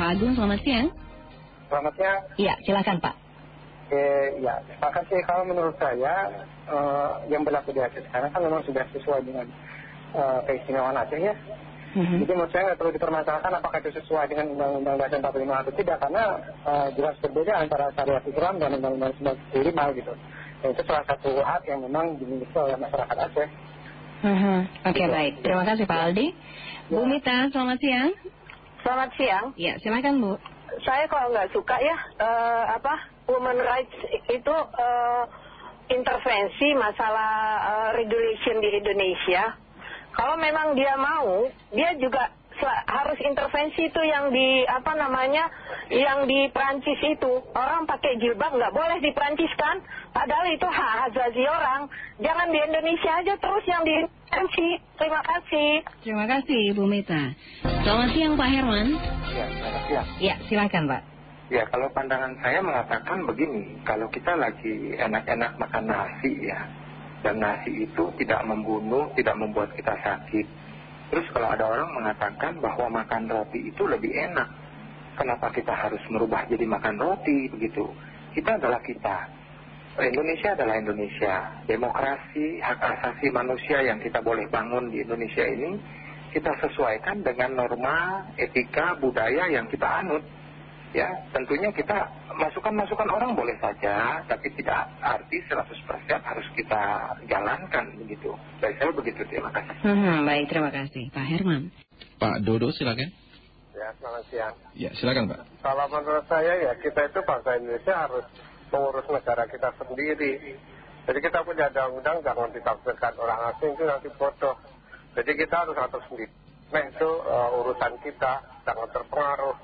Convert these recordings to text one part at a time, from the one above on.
Pak Agung, selamat siang. Selamat siang. Iya, silakan Pak. Eh, ya, terima kasih. Kalau menurut saya, eh, yang berlaku di Aceh sekarang kan memang sudah sesuai dengan eh, keistimewaan Aceh ya. Mhm. Jadi menurut saya nggak perlu dipermasalahkan apakah itu sesuai dengan Undang-Undang Dasar 45 atau tidak, karena eh, jelas berbeda antara syariat Islam dan Undang-Undang 95 gitu. Dan itu salah satu hak yang memang dimiliki oleh masyarakat Aceh. Mhm. Oke, Iya. baik. Terima kasih Pak Aldi. Bu Mita, selamat siang. Selamat siang. Ya, silakan Bu. Saya kalau nggak suka ya eh, apa women rights itu eh, intervensi masalah eh, regulation di Indonesia. Kalau memang dia mau, dia juga harus intervensi itu yang di apa namanya, yang di Prancis itu orang pakai jilbab nggak boleh di Prancis kan? Padahal itu hak asasi orang. Jangan di Indonesia aja terus yang di intervensi. Terima kasih. Terima kasih Bu Mita. Selamat siang Pak Herman. Ya, selamat siang. Ya, silakan Pak. Ya, kalau pandangan saya mengatakan begini, kalau kita lagi enak-enak makan nasi ya, dan nasi itu tidak membunuh, tidak membuat kita sakit. Terus kalau ada orang mengatakan bahwa makan roti itu lebih enak, kenapa kita harus merubah jadi makan roti begitu? Kita adalah kita. Indonesia adalah Indonesia. Demokrasi, hak asasi manusia yang kita boleh bangun di Indonesia ini, kita sesuaikan dengan norma, etika, budaya yang kita anut ya tentunya kita masukan-masukan orang boleh saja tapi tidak arti 100% harus kita jalankan begitu. Dari saya begitu. Terima kasih. Mhm, baik, terima kasih. Pak Herman. Pak Dodo silakan. ya selamat siang. Ya, silakan Pak. kalau menurut saya ya kita itu bangsa Indonesia harus mengurus negara kita sendiri. Jadi kita punya undang-undang jangan ditafsirkan orang asing itu nanti bodoh. Jadi kita harus atur sendiri. Nah itu eh, urusan kita jangan terpengaruh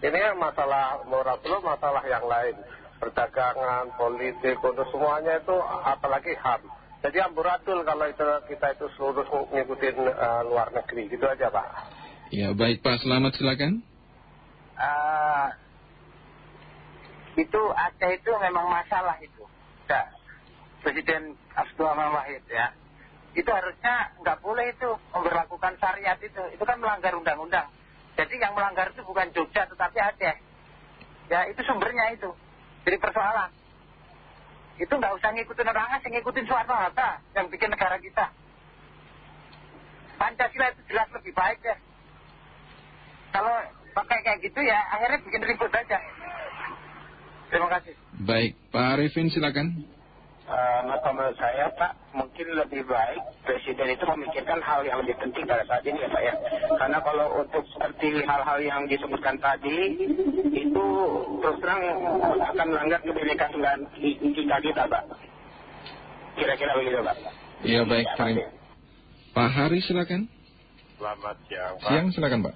ini masalah moral belum masalah yang lain perdagangan, politik, untuk semuanya itu apalagi HAM jadi amburadul kalau itu kita itu seluruh ngikutin eh, luar negeri gitu aja Pak Ya, baik Pak, selamat silakan. Eh, itu Aceh itu memang masalah itu. Ya, Presiden Abdurrahman Wahid ya. Itu harusnya nggak boleh itu memperlakukan syariat itu. Itu kan melanggar undang-undang. Jadi yang melanggar itu bukan Jogja tetapi Aceh. Ya itu sumbernya itu. Jadi persoalan. Itu nggak usah ngikutin orang asing, ngikutin Soekarno Hatta yang bikin negara kita. Pancasila itu jelas lebih baik ya. Kalau pakai kayak gitu ya akhirnya bikin ribut aja. Terima kasih. Baik, Pak Arifin silakan. Eh, maka menurut saya Pak mungkin lebih baik Presiden itu memikirkan hal yang lebih penting pada saat ini ya Pak ya karena kalau untuk seperti hal-hal yang disebutkan tadi itu terus terang akan melanggar kebinekaan tunggal kita kita Pak kira-kira begitu Pak Ya, baik, terima. Pak Hari silakan. Selamat siang Pak. Siang silakan Pak.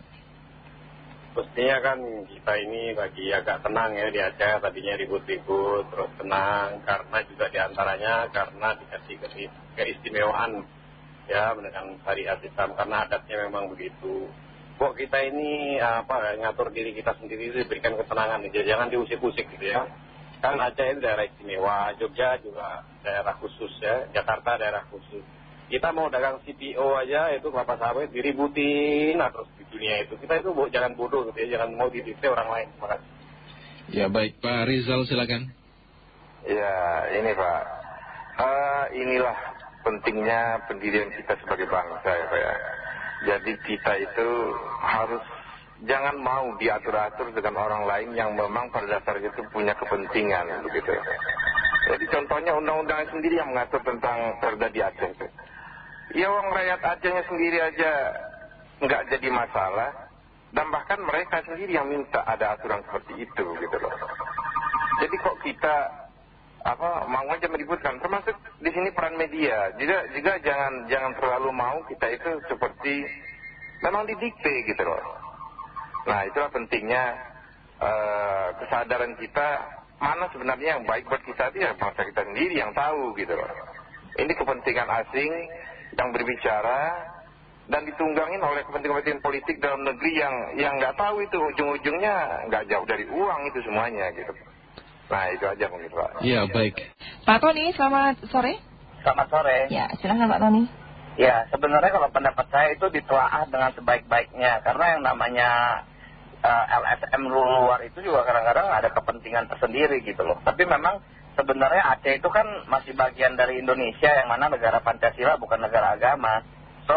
Mestinya kan kita ini lagi agak tenang ya di Aceh. Tadinya ribut-ribut terus tenang. Karena juga di antaranya karena dikasih ke- keistimewaan ya dengan syariat Islam. Karena adatnya memang begitu. Kok kita ini apa ngatur diri kita sendiri diberikan ketenangan ya. Jangan diusik-usik gitu ya. Kan Aceh itu daerah istimewa. Jogja juga daerah khusus ya. Jakarta daerah khusus. Kita mau dagang CPO aja itu kelapa sawit diributin nah, terus di dunia itu. Kita itu jangan bodoh gitu ya, jangan mau didikte orang lain. Terima kasih. Ya, baik, Pak Rizal silakan. Ya, ini Pak. Eh, inilah pentingnya pendirian kita sebagai bangsa ya Pak ya. Jadi kita itu harus jangan mau diatur-atur dengan orang lain yang memang pada dasarnya itu punya kepentingan begitu. Jadi contohnya undang-undang sendiri yang mengatur tentang perda di Aceh itu. Ya orang rakyat Acehnya sendiri aja nggak jadi masalah. Dan bahkan mereka sendiri yang minta ada aturan seperti itu gitu loh. Jadi kok kita apa mau aja meributkan termasuk di sini peran media juga juga jangan jangan terlalu mau kita itu seperti memang didikte gitu loh nah itulah pentingnya eh, kesadaran kita mana sebenarnya yang baik buat kita itu ya bangsa kita sendiri yang tahu gitu loh ini kepentingan asing yang berbicara dan ditunggangin oleh kepentingan-kepentingan politik dalam negeri yang yang nggak tahu itu ujung-ujungnya nggak jauh dari uang itu semuanya gitu nah itu aja mungkin Pak Ya, baik. Pak Tony, selamat sore. Selamat sore Ya, silakan Pak Tony. Ya sebenarnya kalau pendapat saya itu ditelaah dengan sebaik-baiknya Karena yang namanya eh, LSM luar itu juga kadang-kadang ada kepentingan tersendiri gitu loh tapi memang sebenarnya Aceh itu kan masih bagian dari Indonesia yang mana negara Pancasila bukan negara agama. So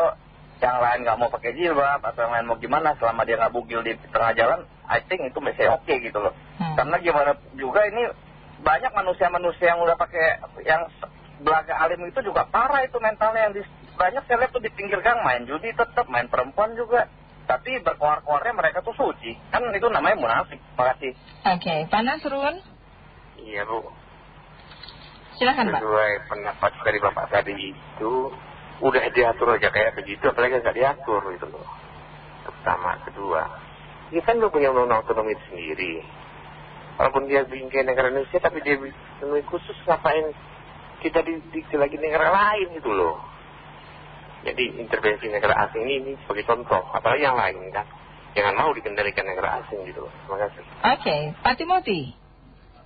yang lain nggak mau pakai jilbab atau yang lain mau gimana selama dia nggak bugil di tengah jalan I think itu masih oke gitu loh. Karena gimana juga ini banyak manusia-manusia yang udah pakai yang belaga alim itu juga parah itu mentalnya. Yang di, banyak saya lihat tuh di pinggir gang main judi tetap main perempuan juga. Tapi berkoar-koarnya mereka tuh suci. Kan itu namanya munafik. Makasih. Oke, Pak Nasrun, Iya Bu, silakan Pak. sesuai pendapat dari Bapak tadi itu udah diatur aja kayak begitu apalagi nggak diatur gitu loh. Pertama, kedua, dia kan udah punya undang-undang otonomi sendiri. Walaupun dia kayak negara Indonesia tapi dia otonomi khusus ngapain kita di, di, lagi negara lain gitu loh. Jadi intervensi negara asing ini, ini sebagai contoh, apalagi yang lain kan. Jangan mau dikendalikan negara asing gitu loh. Terima kasih. Oke, Pak Timothy.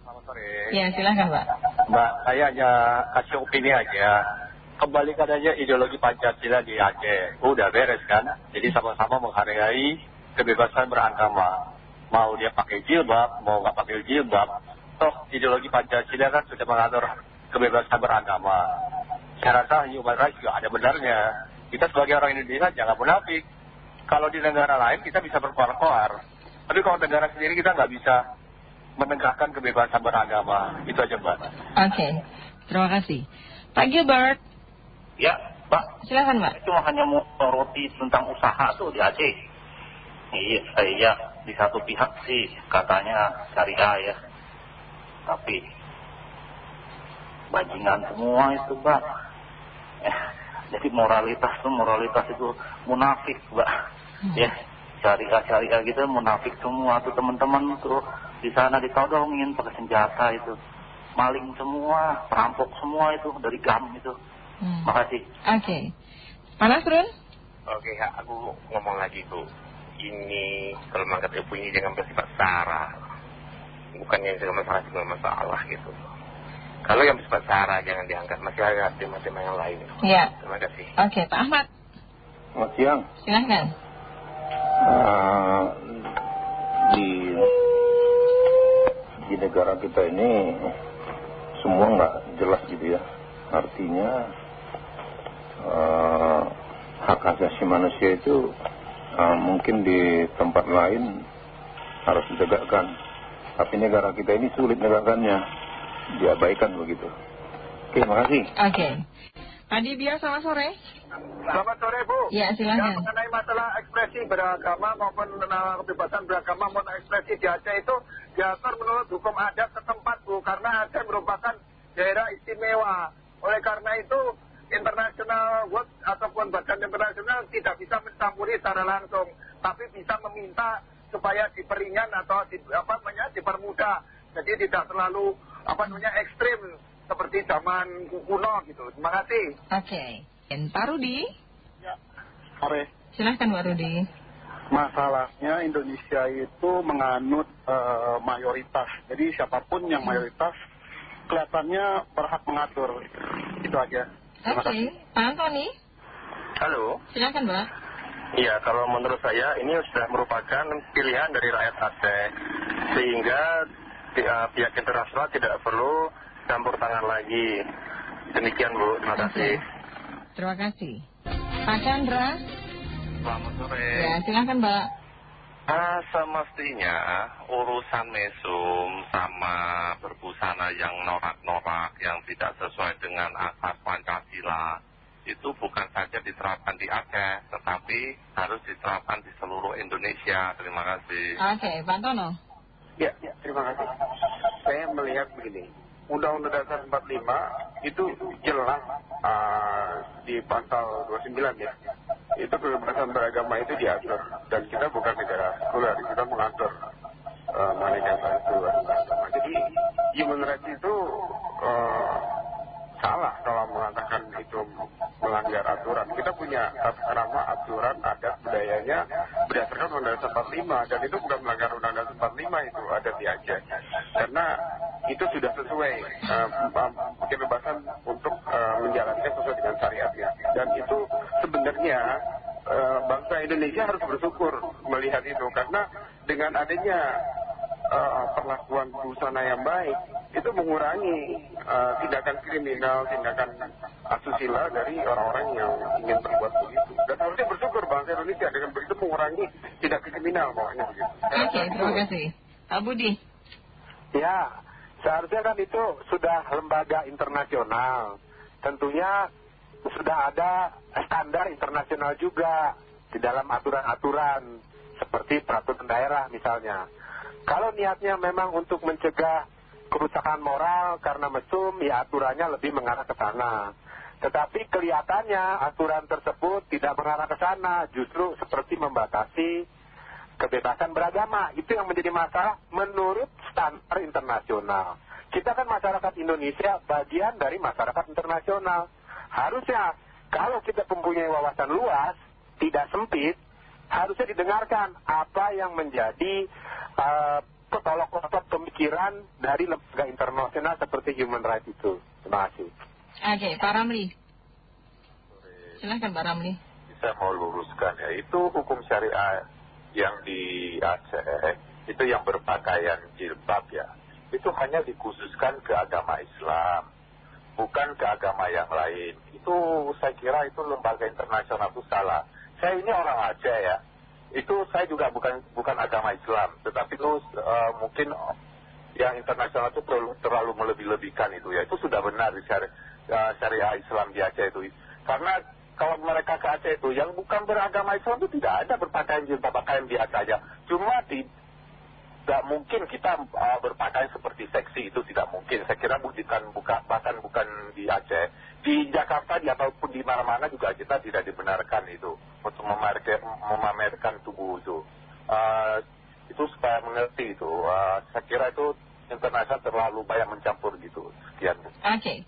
Selamat sore. Ya, silakan Pak. Mbak, saya hanya kasih opini aja. Kembalikan aja ideologi Pancasila di Aceh. Udah beres kan? Jadi sama-sama menghargai kebebasan beragama. Mau dia pakai jilbab, mau nggak pakai jilbab. Toh ideologi Pancasila kan sudah mengatur kebebasan beragama. Saya rasa human rights juga ada benarnya. Kita sebagai orang Indonesia jangan munafik. Kalau di negara lain kita bisa berkoar-koar. Tapi kalau negara sendiri kita nggak bisa menegakkan kebebasan beragama. Itu aja Mbak. Oke, terima kasih. Pak Gilbert, Ya, Pak. silakan Pak. Cuma hanya mau soroti tentang usaha tuh di Aceh. Iya, iya. Di satu pihak sih katanya syariah ya. Tapi bajingan semua itu, Pak. Eh, jadi moralitas tuh moralitas itu munafik, Pak. Ya, syariah-syariah gitu munafik semua tuh teman-teman tuh di sana ditodongin pakai senjata itu. Maling semua, perampok semua itu dari GAM itu. Hmm. Makasih. Oke. Pak Nasrun? Oke, ya, aku ngomong lagi Bu. Ini kalau mengangkat ibu ini jangan bersifat sara. Bukan yang segala masalah segala masalah gitu. Kalau yang bersifat sara jangan diangkat. Masih ada tema-tema yang lain. Ya. Terima kasih. Oke, Pak Ahmad, Selamat siang. silakan. Eh, di negara kita ini semua nggak jelas gitu ya. Artinya eh, hak asasi manusia itu eh, mungkin di tempat lain harus ditegakkan. Tapi negara kita ini sulit menegakkannya, diabaikan begitu. Oke, makasih. Oke. Pak Dibia, selamat sore. Selamat sore Bu. Ya, silakan. Ya, mengenai masalah ekspresi beragama maupun kebebasan beragama maupun ekspresi di Aceh itu diatur menurut hukum adat setempat Bu. Karena Aceh merupakan daerah istimewa. Oleh karena itu international watch ataupun badan internasional tidak bisa mencampuri secara langsung. Tapi bisa meminta supaya diperingan atau di, apa namanya dipermudah. Jadi tidak terlalu apa namanya ekstrim seperti zaman kuno gitu. Terima kasih. Oke. Dan Pak Rudi, Sore. silahkan Pak Rudi. Masalahnya Indonesia itu menganut eh, mayoritas. Jadi siapa pun yang mayoritas kelihatannya berhak mengatur. Itu aja. Terima Oke. kasih. Pak Antoni, Halo. silakan Pak. Iya, kalau menurut saya ini sudah merupakan pilihan dari rakyat Aceh. Sehingga eh, pihak internasional tidak perlu campur tangan lagi. Demikian Bu, terima kasih. Terima kasih. Pak Chandra, Selamat sore. ya silakan Pak. Ah, semestinya urusan mesum sama berbusana yang norak-norak yang tidak sesuai dengan asas Pancasila itu bukan saja diterapkan di Aceh, tetapi harus diterapkan di seluruh Indonesia. Terima kasih. Oke, Pak Tono. Ya, terima kasih. Saya melihat begini, Undang-Undang Dasar 45 itu jelas ah, di pasal 29 ya. Itu kebebasan beragama itu diatur dan kita bukan negara sekuler, kita mengatur ah, mengenai dasar kebebasan beragama. Jadi human rights itu ah, salah kalau mengatakan itu melanggar aturan. Kita punya tata krama aturan adat budayanya berdasarkan Undang-Undang Dasar 45 dan itu bukan melanggar Undang-Undang Dasar 45 itu ada di Aceh. Karena itu sudah sesuai eh, kebebasan untuk eh, menjalankan sesuai dengan syariatnya. Dan itu sebenarnya eh, bangsa Indonesia harus bersyukur melihat itu karena dengan adanya eh, perlakuan busana yang baik itu mengurangi tindakan kriminal, tindakan asusila dari orang-orang yang ingin berbuat begitu. Dan harusnya bersyukur bangsa Indonesia dengan begitu mengurangi tindak kriminal pokoknya begitu. Oke, terima kasih. Pak Budi. Ya, seharusnya kan itu sudah lembaga internasional. Tentunya sudah ada standar internasional juga di dalam aturan-aturan seperti peraturan daerah misalnya. Kalau niatnya memang untuk mencegah kerusakan moral karena mesum, ya aturannya lebih mengarah ke sana. Tetapi kelihatannya aturan tersebut tidak mengarah ke sana, justru seperti membatasi kebebasan beragama. Itu yang menjadi masalah menurut standar internasional. Kita kan masyarakat Indonesia bagian dari masyarakat internasional. Harusnya kalau kita mempunyai wawasan luas, tidak sempit, harusnya didengarkan apa yang menjadi uh, petolok-petolok pemikiran dari lembaga internasional seperti human rights itu. Terima kasih. Oke, Pak Ramli. Silahkan Pak Ramli. Saya mau luruskan ya, itu hukum syariah yang di Aceh, itu yang berpakaian jilbab ya, itu hanya dikhususkan ke agama Islam bukan ke agama yang lain. Itu saya kira itu lembaga internasional itu salah. Saya ini orang Aceh ya. Itu saya juga bukan bukan agama Islam, tetapi itu uh, mungkin yang internasional itu terlalu, terlalu melebih-lebihkan itu ya. Itu sudah benar di syari, uh, syariah Islam di Aceh itu. Karena kalau mereka ke Aceh itu yang bukan beragama Islam itu tidak ada berpakaian jilbab pakaian biasa aja. Cuma tidak mungkin kita uh, berpakaian seperti seksi itu tidak mungkin. Saya kira bukan, bukan bahkan bukan di Aceh, di Jakarta di ataupun di mana-mana juga kita tidak dibenarkan itu untuk memamerkan, memamerkan tubuh itu. Uh, itu supaya mengerti itu. Uh, saya kira itu internasional terlalu banyak mencampur gitu. Sekian. Oke.